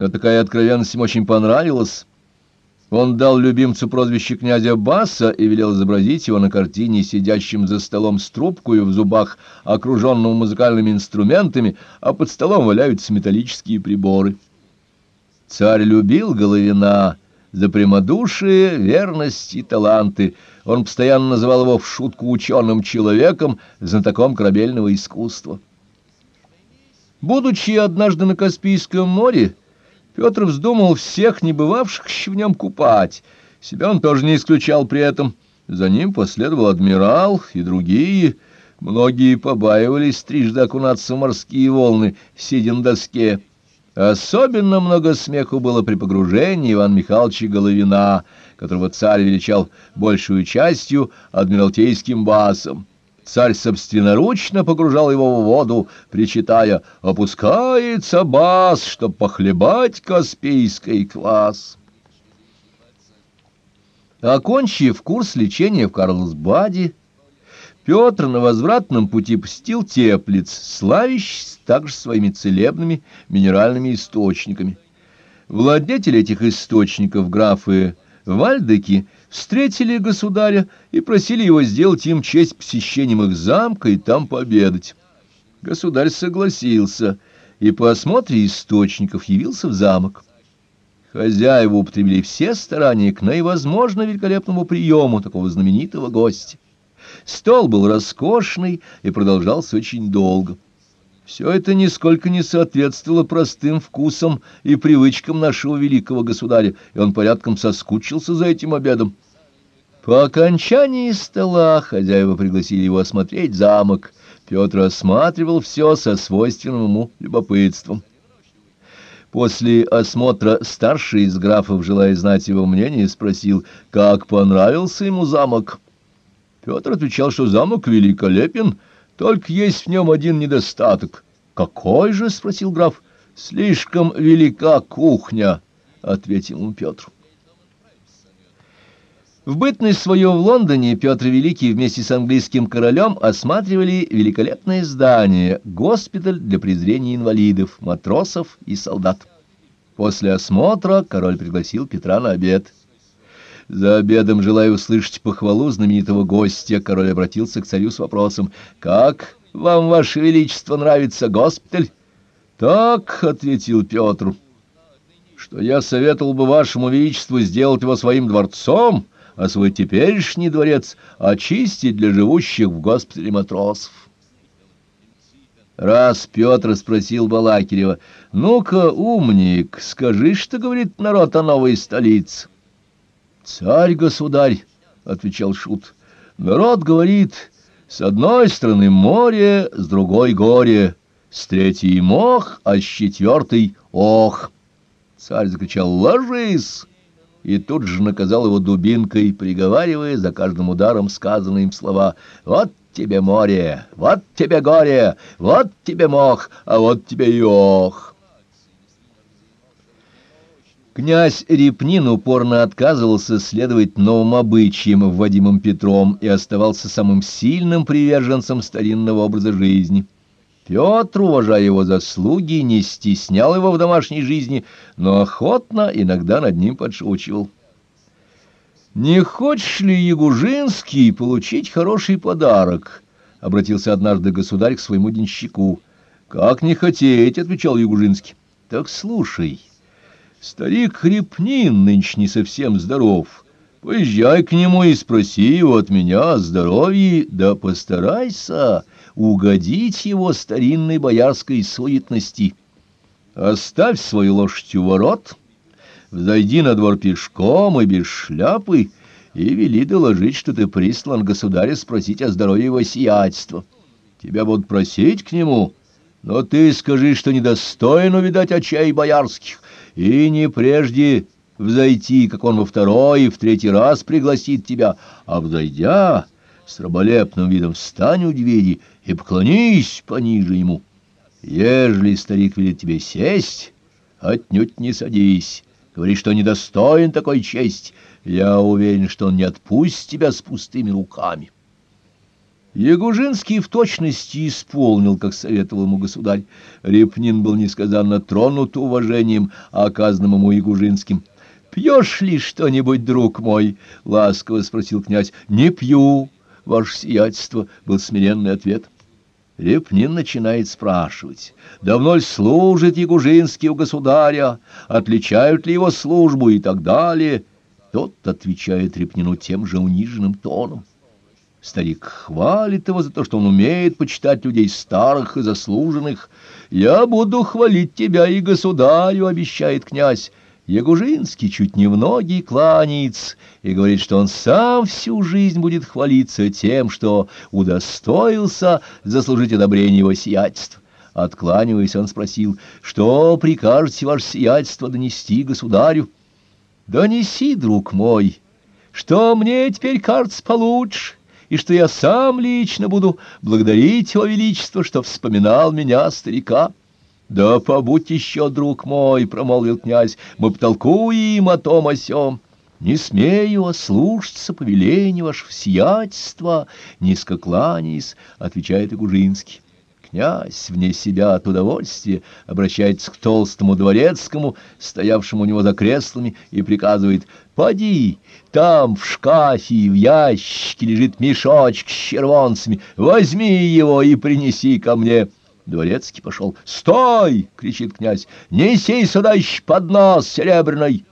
Но такая откровенность им очень понравилась. Он дал любимцу прозвище князя Баса и велел изобразить его на картине, сидящим за столом с трубкой в зубах, окруженным музыкальными инструментами, а под столом валяются металлические приборы. Царь любил Головина за прямодушие, верность и таланты. Он постоянно называл его в шутку ученым человеком, знатоком корабельного искусства. Будучи однажды на Каспийском море, Петр вздумал всех небывавших в нем купать. Себя он тоже не исключал при этом. За ним последовал адмирал и другие. Многие побаивались трижды окунаться в морские волны, сидя на доске. Особенно много смеху было при погружении Ивана Михайловича Головина, которого царь величал большую частью адмиралтейским басом. Царь собственноручно погружал его в воду, причитая «Опускается бас, чтоб похлебать Каспийский квас». Окончив курс лечения в Карлсбаде, Петр на возвратном пути посетил Теплиц, славящийся также своими целебными минеральными источниками. Владетель этих источников, графы Вальдеки, встретили государя и просили его сделать им честь посещением их замка и там пообедать. Государь согласился и по осмотре источников явился в замок. Хозяева употребили все старания к наивозможно великолепному приему такого знаменитого гостя. Стол был роскошный и продолжался очень долго. Все это нисколько не соответствовало простым вкусам и привычкам нашего великого государя, и он порядком соскучился за этим обедом. По окончании стола хозяева пригласили его осмотреть замок. Петр осматривал все со свойственным ему любопытством. После осмотра старший из графов, желая знать его мнение, спросил, как понравился ему замок. Петр отвечал, что замок великолепен, только есть в нем один недостаток. «Какой же?» — спросил граф. «Слишком велика кухня», — ответил ему Петр. В бытность свое в Лондоне Петр Великий вместе с английским королем осматривали великолепное здание, госпиталь для презрения инвалидов, матросов и солдат. После осмотра король пригласил Петра на обед. За обедом, желая услышать похвалу знаменитого гостя, король обратился к царю с вопросом «Как вам, ваше величество, нравится госпиталь? — Так, — ответил Петр, — что я советовал бы вашему величеству сделать его своим дворцом, а свой теперешний дворец очистить для живущих в госпитале матросов. Раз Петр спросил Балакирева, «Ну-ка, умник, скажи, что говорит народ о новой столице?» «Царь-государь», — отвечал Шут, — «народ говорит...» С одной стороны море, с другой горе, с третьей мох, а с четвертой ох. Царь закричал «Ложись!» и тут же наказал его дубинкой, приговаривая за каждым ударом сказанные им слова «Вот тебе море, вот тебе горе, вот тебе мох, а вот тебе и ох». Князь Репнин упорно отказывался следовать новым обычаям, вводимым Петром, и оставался самым сильным приверженцем старинного образа жизни. Петр, уважая его заслуги, не стеснял его в домашней жизни, но охотно иногда над ним подшучивал. «Не хочешь ли, Ягужинский, получить хороший подарок?» — обратился однажды государь к своему денщику. «Как не хотеть?» — отвечал Ягужинский. «Так слушай». Старик Хрипнин нынче не совсем здоров. Поезжай к нему и спроси его от меня о здоровье, да постарайся угодить его старинной боярской суетности. Оставь свою лошадь у ворот, взойди на двор пешком и без шляпы, и вели доложить, что ты прислан государя спросить о здоровье его сиятельства. Тебя будут просить к нему, но ты скажи, что недостоин увидать очей боярских, и не прежде взойти, как он во второй и в третий раз пригласит тебя, а взойдя, с раболепным видом встань у двери и поклонись пониже ему. Ежели старик велит тебе сесть, отнюдь не садись, говори, что недостоин такой чести, я уверен, что он не отпустит тебя с пустыми руками. Ягужинский в точности исполнил, как советовал ему государь. Репнин был несказанно тронут уважением, оказанным ему Ягужинским. «Пьешь ли что-нибудь, друг мой?» — ласково спросил князь. «Не пью, ваше сиятельство», — был смиренный ответ. Репнин начинает спрашивать, давно ли служит Ягужинский у государя, отличают ли его службу и так далее. Тот отвечает Репнину тем же униженным тоном. Старик хвалит его за то, что он умеет почитать людей старых и заслуженных. «Я буду хвалить тебя и государю», — обещает князь. Ягужинский чуть не в ноги кланяется и говорит, что он сам всю жизнь будет хвалиться тем, что удостоился заслужить одобрение его сиятельства. Откланиваясь, он спросил, что прикажете ваше сиятельство донести государю? «Донеси, друг мой, что мне теперь кажется получше» и что я сам лично буду благодарить его величество, что вспоминал меня, старика. — Да побудь еще, друг мой, — промолвил князь, — мы потолкуем о том о сём. — Не смею ослушаться повелению вашего сиятельства, — низко кланяясь, — отвечает Игужинский. Князь, вне себя от удовольствия, обращается к толстому дворецкому, стоявшему у него за креслами, и приказывает «Поди, там в шкафе в ящике лежит мешочек с червонцами, возьми его и принеси ко мне». Дворецкий пошел. «Стой!» — кричит князь. «Неси сюда еще поднос серебряный!»